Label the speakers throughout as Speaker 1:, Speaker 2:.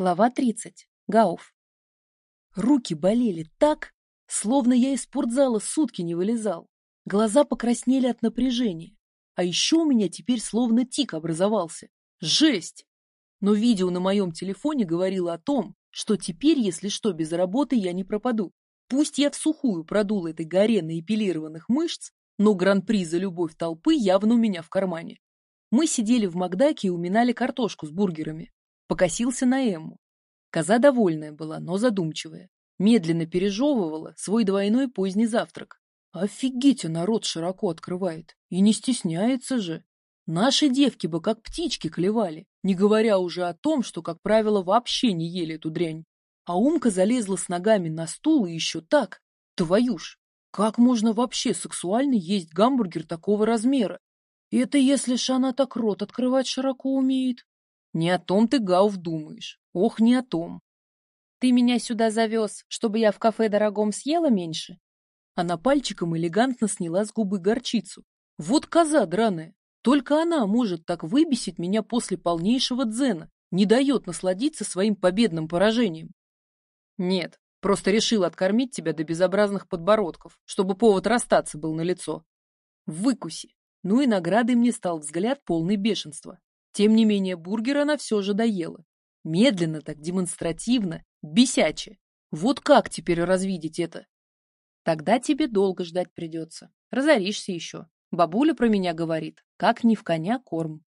Speaker 1: Глава 30. Гауф. Руки болели так, словно я из спортзала сутки не вылезал. Глаза покраснели от напряжения. А еще у меня теперь словно тик образовался. Жесть! Но видео на моем телефоне говорило о том, что теперь, если что, без работы я не пропаду. Пусть я в сухую продул этой горе на эпилированных мышц, но гран-при за любовь толпы явно у меня в кармане. Мы сидели в Макдаке и уминали картошку с бургерами. Покосился на Эмму. Коза довольная была, но задумчивая. Медленно пережевывала свой двойной поздний завтрак. Офигеть, она рот широко открывает. И не стесняется же. Наши девки бы как птички клевали, не говоря уже о том, что, как правило, вообще не ели эту дрянь. А Умка залезла с ногами на стул и еще так. Твою ж, как можно вообще сексуально есть гамбургер такого размера? Это если ж она так рот открывать широко умеет. Не о том ты, Гауф, думаешь. Ох, не о том. Ты меня сюда завез, чтобы я в кафе дорогом съела меньше? Она пальчиком элегантно сняла с губы горчицу. Вот коза драная. Только она может так выбесить меня после полнейшего дзена, не дает насладиться своим победным поражением. Нет, просто решил откормить тебя до безобразных подбородков, чтобы повод расстаться был на лицо. Выкуси. Ну и наградой мне стал взгляд полный бешенства. Тем не менее, бургер она все же доела. Медленно так, демонстративно, бесяче. Вот как теперь развидеть это? Тогда тебе долго ждать придется. Разоришься еще. Бабуля про меня говорит, как ни в коня корм.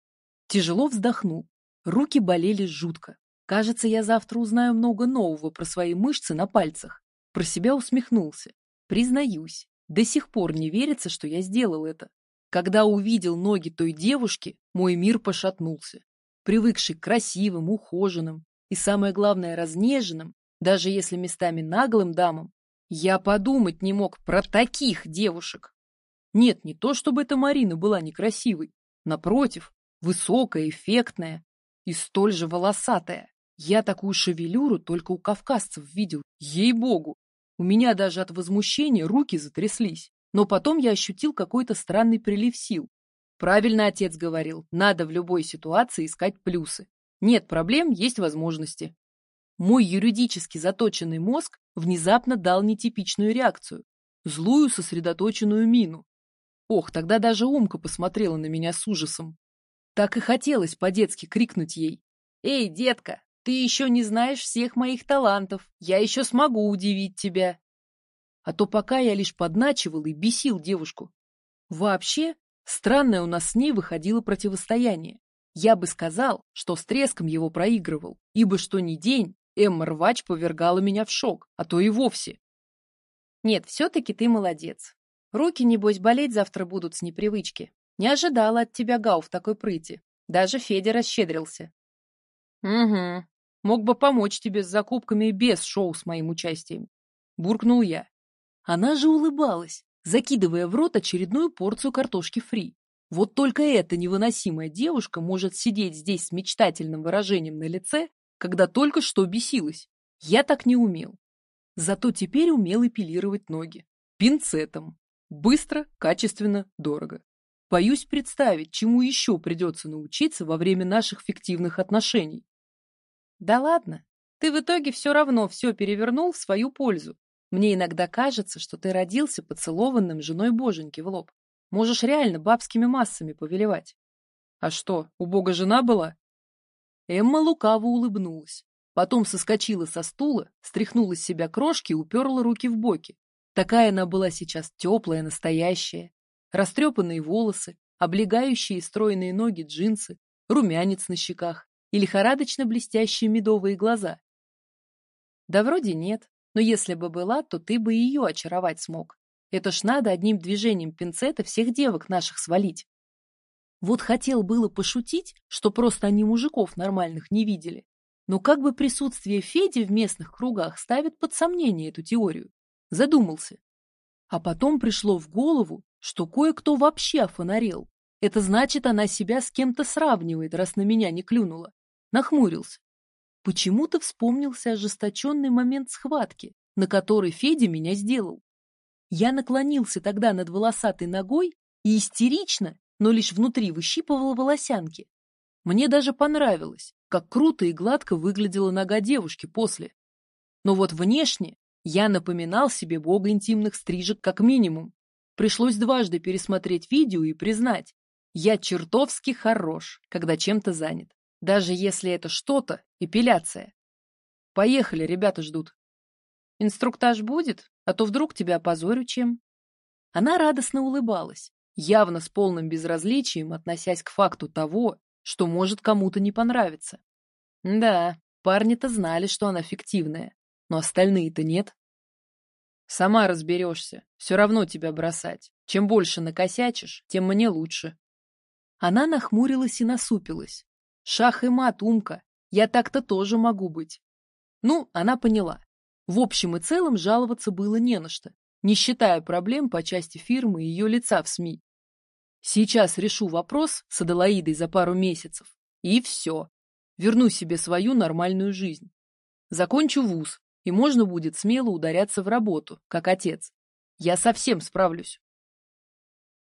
Speaker 1: Тяжело вздохнул. Руки болели жутко. Кажется, я завтра узнаю много нового про свои мышцы на пальцах. Про себя усмехнулся. Признаюсь, до сих пор не верится, что я сделал это. Когда увидел ноги той девушки, мой мир пошатнулся. Привыкший к красивым, ухоженным и, самое главное, разнеженным, даже если местами наглым дамам, я подумать не мог про таких девушек. Нет, не то чтобы эта Марина была некрасивой. Напротив, высокая, эффектная и столь же волосатая. Я такую шевелюру только у кавказцев видел, ей-богу. У меня даже от возмущения руки затряслись. Но потом я ощутил какой-то странный прилив сил. Правильно отец говорил, надо в любой ситуации искать плюсы. Нет проблем, есть возможности. Мой юридически заточенный мозг внезапно дал нетипичную реакцию. Злую сосредоточенную мину. Ох, тогда даже Умка посмотрела на меня с ужасом. Так и хотелось по-детски крикнуть ей. «Эй, детка, ты еще не знаешь всех моих талантов. Я еще смогу удивить тебя а то пока я лишь подначивал и бесил девушку. Вообще, странное у нас с ней выходило противостояние. Я бы сказал, что с треском его проигрывал, ибо что ни день Эмма Рвач повергала меня в шок, а то и вовсе. Нет, все-таки ты молодец. Руки, небось, болеть завтра будут с непривычки. Не ожидала от тебя, Гау, в такой прыти. Даже Федя расщедрился. Угу. Мог бы помочь тебе с закупками и без шоу с моим участием. Буркнул я. Она же улыбалась, закидывая в рот очередную порцию картошки фри. Вот только эта невыносимая девушка может сидеть здесь с мечтательным выражением на лице, когда только что бесилась. Я так не умел. Зато теперь умел эпилировать ноги. Пинцетом. Быстро, качественно, дорого. Боюсь представить, чему еще придется научиться во время наших фиктивных отношений. Да ладно, ты в итоге все равно все перевернул в свою пользу. Мне иногда кажется, что ты родился поцелованным женой боженьки в лоб. Можешь реально бабскими массами повелевать. А что, у бога жена была? Эмма лукаво улыбнулась. Потом соскочила со стула, стряхнула с себя крошки и уперла руки в боки. Такая она была сейчас теплая, настоящая. Растрепанные волосы, облегающие стройные ноги джинсы, румянец на щеках и лихорадочно блестящие медовые глаза. Да вроде нет, но если бы была, то ты бы ее очаровать смог. Это ж надо одним движением пинцета всех девок наших свалить. Вот хотел было пошутить, что просто они мужиков нормальных не видели. Но как бы присутствие Феди в местных кругах ставит под сомнение эту теорию? Задумался. А потом пришло в голову, что кое-кто вообще офонарел. Это значит, она себя с кем-то сравнивает, раз на меня не клюнула. Нахмурился. Почему-то вспомнился ожесточенный момент схватки, на который Федя меня сделал. Я наклонился тогда над волосатой ногой и истерично, но лишь внутри выщипывал волосянки. Мне даже понравилось, как круто и гладко выглядела нога девушки после. Но вот внешне я напоминал себе бога интимных стрижек как минимум. Пришлось дважды пересмотреть видео и признать, я чертовски хорош, когда чем-то занят. Даже если это что-то, эпиляция. Поехали, ребята ждут. Инструктаж будет, а то вдруг тебя опозорю чем. Она радостно улыбалась, явно с полным безразличием относясь к факту того, что может кому-то не понравиться. Да, парни-то знали, что она фиктивная, но остальные-то нет. Сама разберешься, все равно тебя бросать. Чем больше накосячишь, тем мне лучше. Она нахмурилась и насупилась. Шах и мат, умка, я так-то тоже могу быть. Ну, она поняла. В общем и целом жаловаться было не на что, не считая проблем по части фирмы и ее лица в СМИ. Сейчас решу вопрос с Аделаидой за пару месяцев. И все. Верну себе свою нормальную жизнь. Закончу вуз, и можно будет смело ударяться в работу, как отец. Я совсем справлюсь.